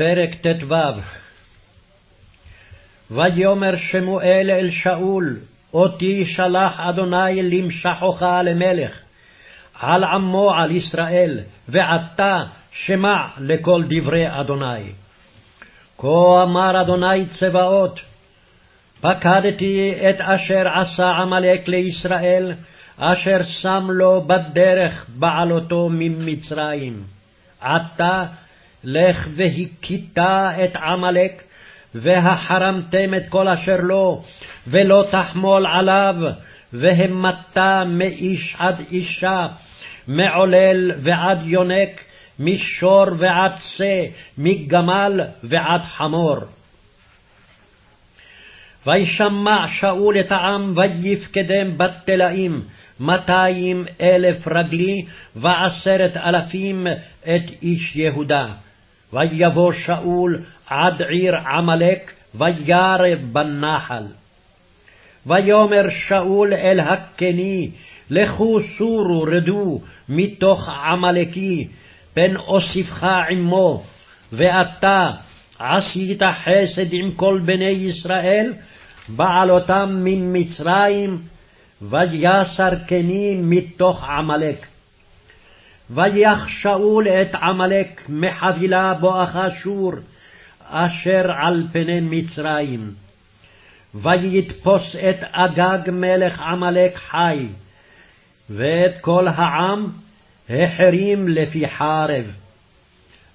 פרק ט"ו ויאמר שמואל אל שאול, אותי שלח אדוני למשחך למלך, על עמו על ישראל, ועתה שמע לכל דברי אדוני. כה אמר אדוני צבאות, פקדתי את אשר עשה עמלק לישראל, אשר שם לו בדרך בעלותו ממצרים. עתה לך והכית את עמלק, והחרמתם את כל אשר לו, ולא תחמול עליו, והמת מאיש עד אישה, מעולל ועד יונק, משור ועד שא, מגמל ועד חמור. וישמע שאול את העם ויפקדם בתלאים, מאתיים אלף רגלי, ועשרת אלפים את איש יהודה. ויבוא שאול עד עיר עמלק, וירב בנחל. ויאמר שאול אל הקני, לכו סורו רדו מתוך עמלקי, פן אוסיפך עמו, ואתה עשית חסד עם כל בני ישראל, בעלותם ממצרים, ויסר קני מתוך עמלק. ויח שאול את עמלק מחבילה בואכה שור, אשר על פני מצרים. ויתפוס את אגג מלך עמלק חי, ואת כל העם החרים לפי חרב.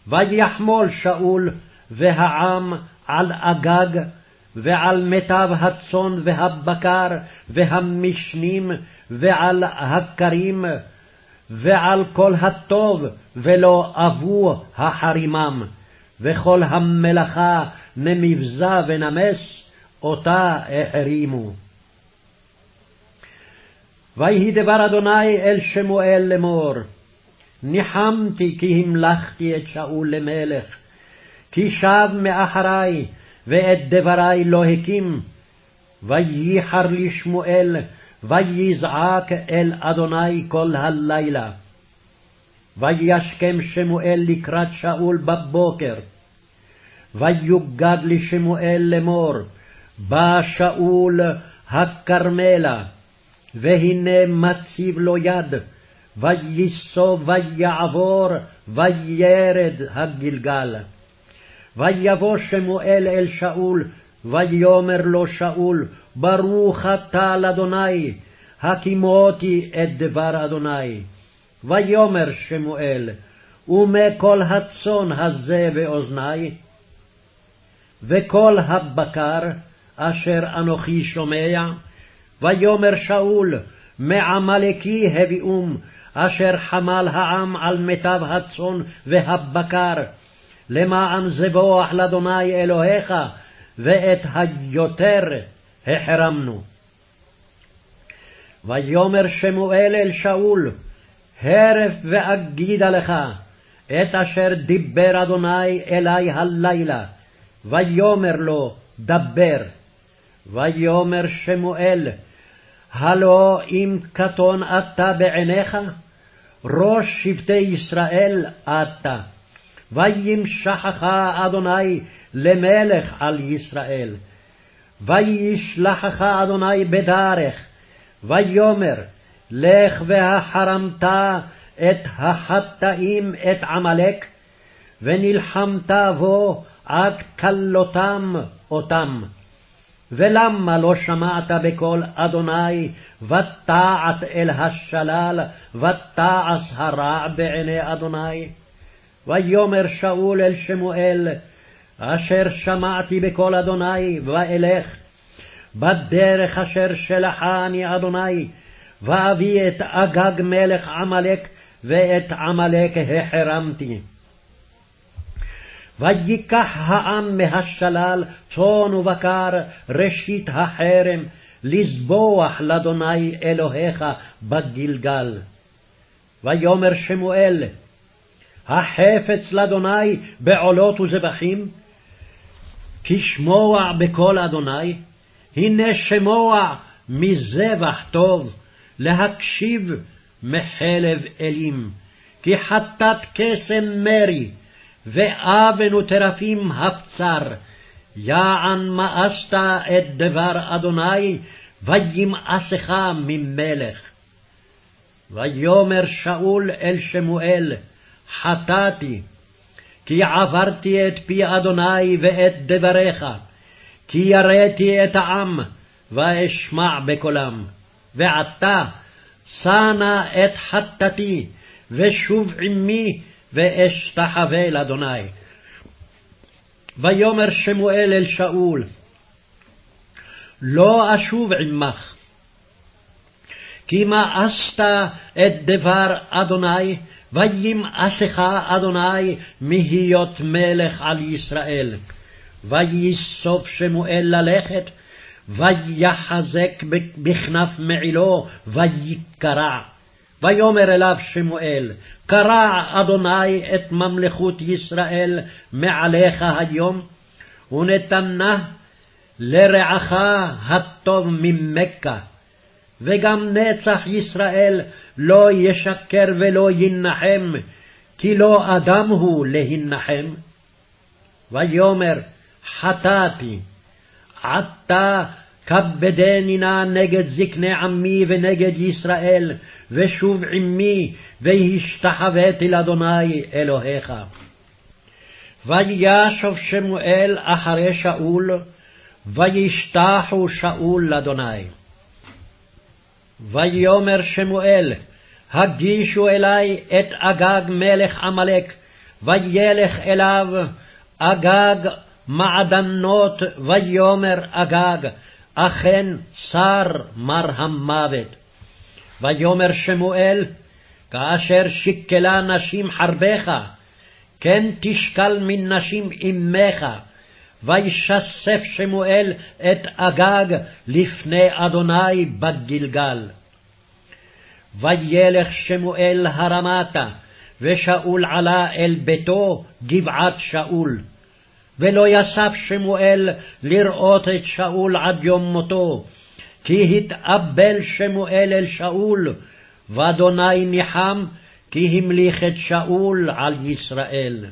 ויחמול שאול והעם על אגג, ועל מיטב הצאן והבקר, והמשנים, ועל הכרים, ועל כל הטוב, ולא אבו החרימם, וכל המלאכה נמבזה ונמס, אותה החרימו. ויהי דבר אדוני אל שמואל לאמור, ניחמתי כי המלכתי את שאול למלך, כי שב מאחרי, ואת דברי לא הקים. וייחר לי שמואל, ויזעק אל אדוני כל הלילה. וישכם שמואל לקראת שאול בבוקר. ויוגד לשמואל לאמור, בא שאול הכרמלה, והנה מציב לו יד, וייסוב ויעבור, וירד הגלגל. ויבוא שמואל אל שאול, ויאמר לו שאול, ברוך אתה לאדוני, הקימותי את דבר אדוני. ויאמר שמואל, ומה כל הצאן הזה באוזני? וכל הבקר אשר אנוכי שומע? ויאמר שאול, מעמלקי הביאום, אשר חמל העם על מיטב הצאן והבקר, למען זבוח לאדוני אלוהיך, ואת היותר החרמנו. ויאמר שמואל אל שאול, הרף ואגידה לך, את אשר דיבר אדוני אלי הלילה, ויאמר לו, דבר. ויאמר שמואל, הלא אם קטון אתה בעיניך? ראש שבטי ישראל אתה. וימשכך אדוני למלך על ישראל. וישלחך אדוני בדרך, ויאמר, לך והחרמת את החטאים את עמלק, ונלחמת בו עד כלותם אותם. ולמה לא שמעת בקול אדוני, ותעת אל השלל, ותעש הרע בעיני אדוני? ויאמר שאול אל שמואל, אשר שמעתי בקול אדוני, ואלך, בדרך אשר שלחני אדוני, ואביא את אגג מלך עמלק, ואת עמלק החרמתי. ויקח העם מהשלל צאן ובקר, ראשית החרם, לזבוח לאדוני אלוהיך בגלגל. ויאמר שמואל, החפץ לאדוני בעולות וזבחים? כי שמוע בקול אדוני, הנה שמוע מזבח טוב, להקשיב מחלב אלים, כי חטאת קסם מרי, ואוון וטרפים הפצר, יען מאסת את דבר אדוני, וימאסך ממלך. ויאמר שאול אל שמואל, חטאתי, כי עברתי את פי אדוני ואת דבריך, כי יראתי את העם, ואשמע בקולם. ועתה, שנא את חטאתי, ושוב עמי, ואשתחווה לאדוני. ויאמר שמואל אל שאול, לא אשוב עמך, כי מאסת את דבר אדוני, וימאסך אדוני מהיות מלך על ישראל. ויסוף שמואל ללכת, ויחזק בכנף מעילו, ויקרע. ויאמר אליו שמואל, קרע אדוני את ממלכות ישראל מעליך היום, ונתנה לרעך הטוב ממכה. וגם נצח ישראל לא ישקר ולא ינחם, כי לא אדם הוא להנחם. ויאמר, חטאתי, עתה כבדני נא נגד זקני עמי ונגד ישראל, ושוב עמי, והשתחוויתי לאדוני אלוהיך. וישוב שמואל אחרי שאול, וישתחו שאול לאדוני. ויאמר שמואל, הגישו אלי את אגג מלך עמלק, וילך אליו אגג מעדנות, ויאמר אגג, אכן שר מר המוות. ויאמר שמואל, כאשר שקלה נשים חרבך, כן תשקל מן נשים אמך, וישסף שמואל את אגג לפני אדוני בגלגל. וילך שמואל הרמתה, ושאול עלה אל ביתו גבעת שאול. ולא יסף שמואל לראות את שאול עד יום מותו, כי התאבל שמואל אל שאול, ואדוני ניחם, כי המליך את שאול על ישראל.